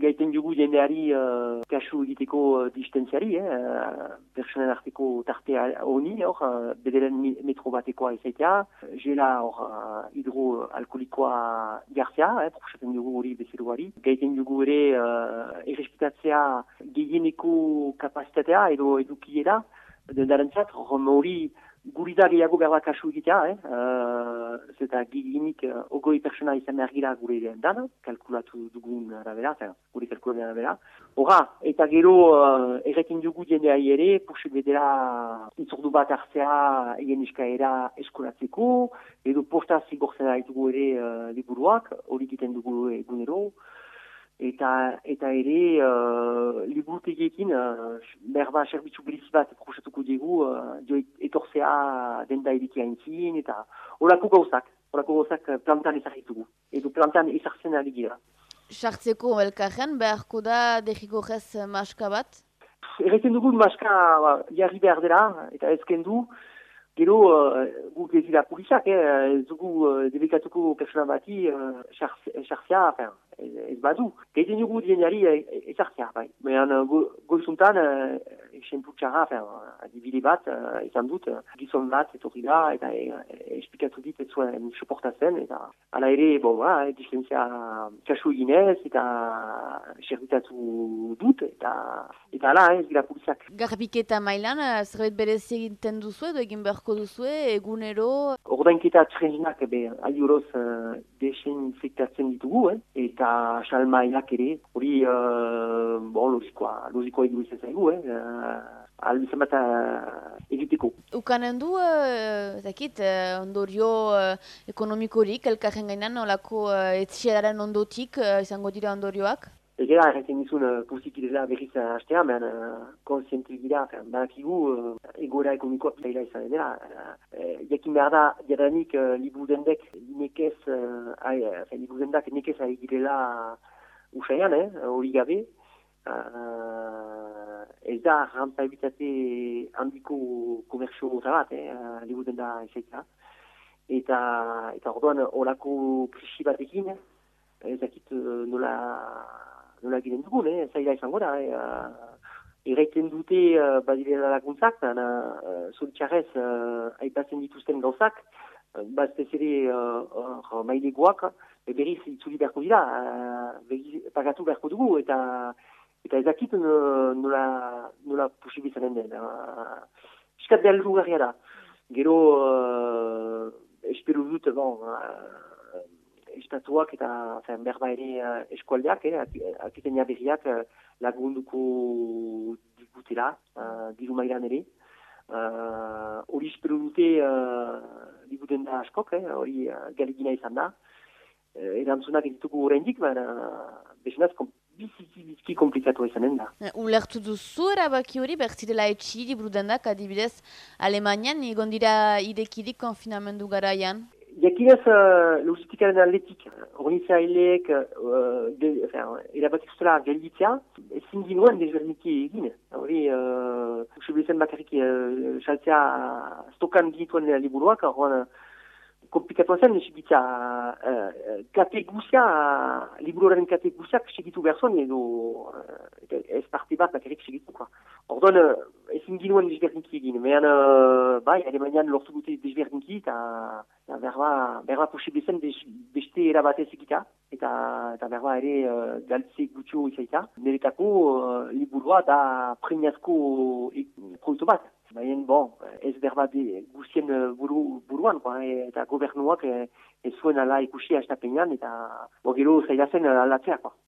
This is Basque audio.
gaiten dugu jendeari uh, kasu egiteko uh, distentziari, eh, personen arteko tarte honi, hor, uh, bederen metro batekoa izaitea, jela hor uh, hidroalkolikoa jartzea, eh, proposatzen dugu hori bezeruari. Gaiten dugu ere uh, errespetatzea gehieneko kapazitatea edo edukiera, dendarentzat, hori guri da gehiago behar kasu egitea, eh? Uh, zeta giginik uh, ogoi persona izan behar gira gure dana, kalkulatu dugun arabera, eta gure kalkulatu arabera. Hora, eta gero uh, errekin dugu jendea ere, puxik bedera itzordu bat hartzea egen eskaera eskolatzeko, edo posta zigortzen ditugu ere uh, liburuak, hori egiten dugu egunero, eta eta ere uh, liburutegiekin uh, berba serbitzu bilizi bat proxatuko diegu uh, jo etorzea denda edikia entzin eta horako gauzak horako gauzak plantan ezagitugu edo plantan ezartzen ari gira. Sartzeko elkarren beharko da degiko jez maska bat? Erretzen dugu maska ba, jarri behar dela eta ezken du. Gero, uh, guk ez dira pulisak, eh, ez dugu uh, debekatuko persona bati uh, xartzea, ez badu. Gaiten dugu dienari ezartzea, bai. Baina uh, goizuntan, esenputxara, adibide bat, uh, izan dut, uh, gizon bat, etorri da, eta esplikatu dit ez zuen soportazen, eta ala ere, bo, ba, distentzia kasu eginez, eta xerritatu dut, eta eta ala, ez dira pulisak. Garbiketa mailan, zerbait berez egiten duzu edo egin beharko duzu, egunero? Ordainketa trenak, be, aliuroz uh, desinfektatzen ditugu, eh? eta salmainak ere, hori, uh, bon, logikoa, logikoa egibitzen zaigu, eh? Uh, Albizan bat egiteko. Ukanen du, uh, zakit, uh, ondorio uh, ekonomikorik, elkarren gainan, olako uh, etxeraren ondotik, uh, izango dira ondorioak? Egera, erretzen nizun, uh, posiki dela berriz uh, behan, uh, konsientik dira, badakigu, uh, egora ekonomikoa zaila izan dela. Uh, jakin behar da, jadanik, uh, libu dendek, nekez, uh, uh, libu dendak nekez ari girela usaian, eh, hori gabe. Uh, ez da, rentabilitate handiko komersio bat, eh, uh, libu denda ezaita. Eta, eta orduan, horako krisi batekin, ez dakit nola nola egiten dugun, eh? zaila izango da. Eh? Erraiten dute uh, badirela laguntzak, uh, zoritxarrez uh, aipatzen dituzten gauzak, bazte zere uh, mailegoak, berriz itzuli beharko dira, uh, pagatu beharko dugu, eta eta ezakit nola, nola posibizanen den. Iskat behar lugarria da. Gero, uh, espero dut, bon, uh, estatuak eta zen, berba ere uh, eskualdeak, eh, akitenia berriak uh, lagunduko digutela, uh, diru mailan ere. Hori uh, espero dute uh, diguten da askok, hori uh, galegina izan da. Uh, erantzunak ez dituko horrendik, baina uh, besenaz biziki biziki komplikatu izanen da. Ulertu duzu erabaki hori, bertzirela etxi, liburu dendak, adibidez, Alemanian, egon dira idekidik konfinamendu garaian? Jakinez, uh, logistikaren atletik, organizia hileek, uh, erabatik zutela gelditzea, ezin ginuen desberdinki egin. Hori, uh, usibilizen bakarrik uh, saltzea stokan gituen liburuak, horren, komplikatu zen, segitza, uh, kate guzia, liburuaren kate guziak segitu berzon, edo uh, ez parte bat bakarrik segitu. Orduan, uh, ezin ginuen desberdinki egin, mehan, uh, bai, Alemanian lortu dute desberdinki, eta berba, berba posibilizen beste erabatez egita, eta, eta berba ere uh, galtze gutxo izaita. Neretako uh, liburua da premiazko e, produktu bat. Baina, bon, ez berba guztien uh, buru, buruan, e, eta gobernuak e, ez zuen ala ikusi astapenean, eta gero zaila zen alatzea.